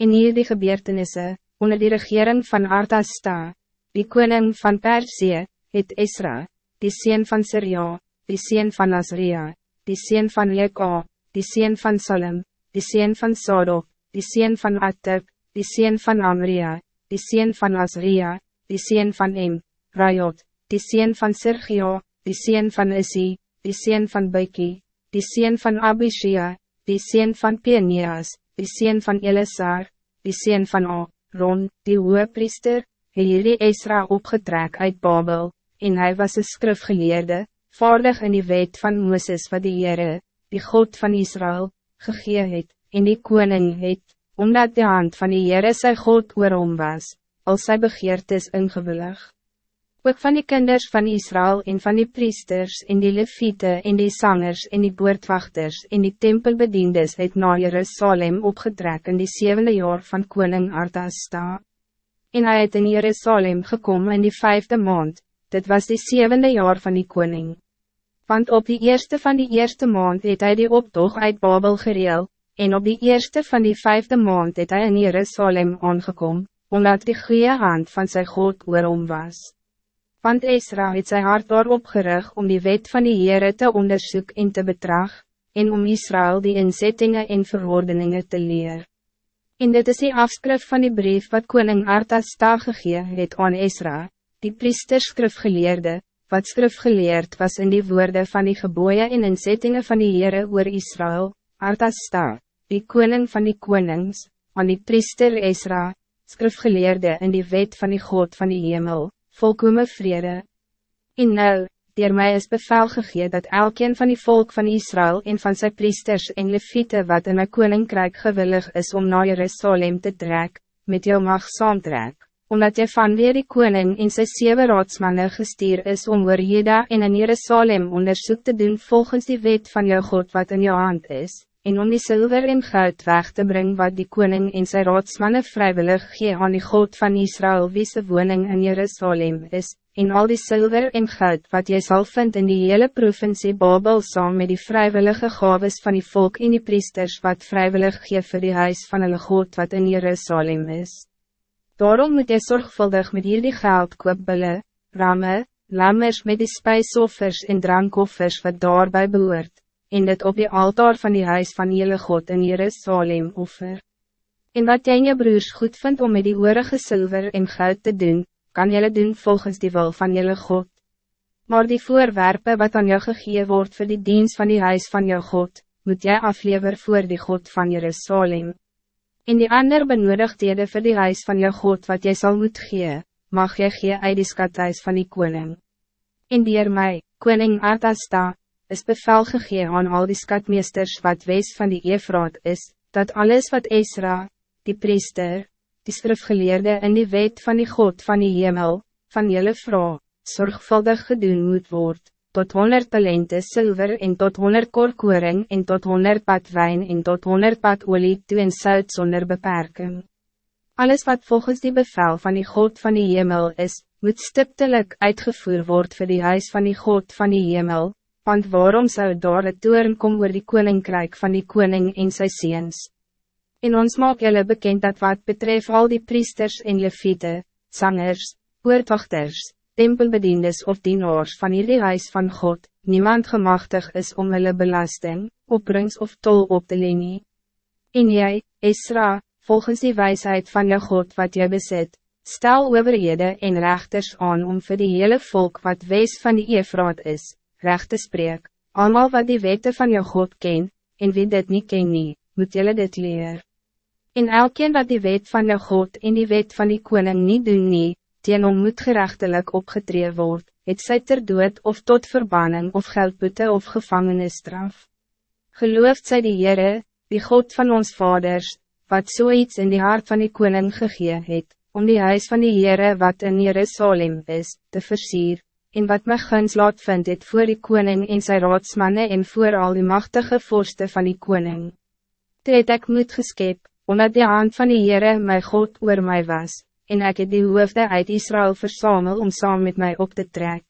En hier die gebeurtenisse, onder die regering van Artasta, die koning van Persie, het Esra, die sien van Syria, die sien van Azria, die sien van Leka, die sien van Salem, die sien van Sadok, die sien van Attab, die sien van Amria, die sien van Azria, die sien van Em, Rajot, die sien van Sergio, die sien van Isi, die sien van Beiki, die sien van Abishia, die sien van Penias, die sien van Elisar, die sien van A, Ron, die priester, het hierdie Esra opgetrek uit Babel, en hij was een skrifgeleerde, vaardig in die wet van Mooses wat die Heere, die God van Israël, gegee het, en die koning het, omdat de hand van die Heere sy God oor hom was, als sy begeertes ingewillig. Ook van die kinders van Israël en van die priesters en die leviete en die zangers en die boordwachters en die tempelbediendes het na Jerusalem opgetrek in die zevende jaar van koning Artasta. En hij het in Jerusalem gekomen in die vijfde maand, dit was die zevende jaar van die koning. Want op die eerste van die eerste maand het hij die optocht uit Babel gereel, en op die eerste van die vijfde maand het hij in Jerusalem aangekom, omdat die goede hand van zijn God oor hom was. Want Esra het sy hart daarop gerig om die wet van die Heere te onderzoeken en te betrag, en om Israël die inzettingen en verordeningen te leer. En dit is die afskrif van die brief wat koning Artasta gegee het aan Esra, die priesterskrifgeleerde, wat skrifgeleerd was in die woorden van die geboeien en inzettingen van die Heere oor Israël, Artasta, die koning van die konings, aan die priester Esra, skrifgeleerde in die wet van die God van die hemel, volkome vrede. En nou, dier mij is bevel gegee dat elkeen van die volk van Israël en van zijn priesters en leviete wat in my koninkrijk gewillig is om naar Jerusalem te trek, met jou mag saamtrek, omdat jy van weer die koning en sy sewe raadsmanne gestuur is om oor Jeda en in Jerusalem onderzoek te doen volgens die wet van jou God wat in jou hand is en om die zilver en goud weg te brengen wat die koning en zijn raadsmannen vrijwillig gee aan die God van Israël wie ze woning in Jerusalem is, en al die zilver en goud wat jy zal vinden in die hele provincie Babel saam met die vrijwillige gaves van die volk en die priesters wat vrijwillig gee vir die huis van hulle God wat in Jerusalem is. Daarom moet jy zorgvuldig met hierdie geld koop bulle, ramme, lammers met die spijsoffers en drankoffers wat daarbij behoort en dit op die altaar van die huis van jylle God in Jerusalem offer. En wat jy en je broers goed vindt om met die oorige zilver en goud te doen, kan jylle doen volgens die wil van jylle God. Maar die voorwerpen wat aan jou gegee wordt voor die dienst van die huis van jou God, moet jij aflever voor die God van Jerusalem. En die ander benodigdhede voor die huis van jou God wat jij zal moet gee, mag jy gee uit die skathuis van die koning. En dier my, koning Artasta, is bevel gegee aan al die skatmeesters wat wees van die Efraat is, dat alles wat Esra, die priester, die skrifgeleerde in die wet van die God van die hemel, van jylle vrouw, zorgvuldig gedoen moet word, tot 100 talente zilver en tot 100 korkoring en tot 100 pad wijn en tot 100 pad olie toe en sout zonder beperking. Alles wat volgens die bevel van die God van die hemel is, moet stiptelijk uitgevoerd worden voor die huis van die God van die hemel, want waarom zou daar het toeren kom oor die koninkrijk van die koning en sy seens? En ons maak julle bekend dat wat betreft al die priesters en leviete, zangers, oortochters, tempelbediendes of dienaars van hierdie huis van God, niemand gemachtig is om hulle belasting, opbrings of tol op te lenie. En jy, Esra, volgens die wijsheid van jou God wat jy bezit, stel overhede en rechters aan om voor die hele volk wat wees van die Efraat is, recht te spreek, allemaal wat die wette van jou God ken, en wie dit niet ken nie, moet jullie dit leer. En elkeen wat die wet van jou God en die wet van die koning niet doen nie, teen hom moet gerechtelijk opgetree word, het sy ter dood of tot verbanning of geldboete of gevangenisstraf. Gelooft zij die Heere, die God van ons vaders, wat zoiets in die hart van die koning gegee het, om die huis van die Heere wat in Jerusalem is, te versieren en wat my guns laat vind het voor die koning en sy raadsmanne en voor al die machtige vorste van die koning. Toe het ek moed geskep, omdat die hand van die Heere my God oor mij was, en ek het die hoofde uit Israël versamel om saam met mij op te trek.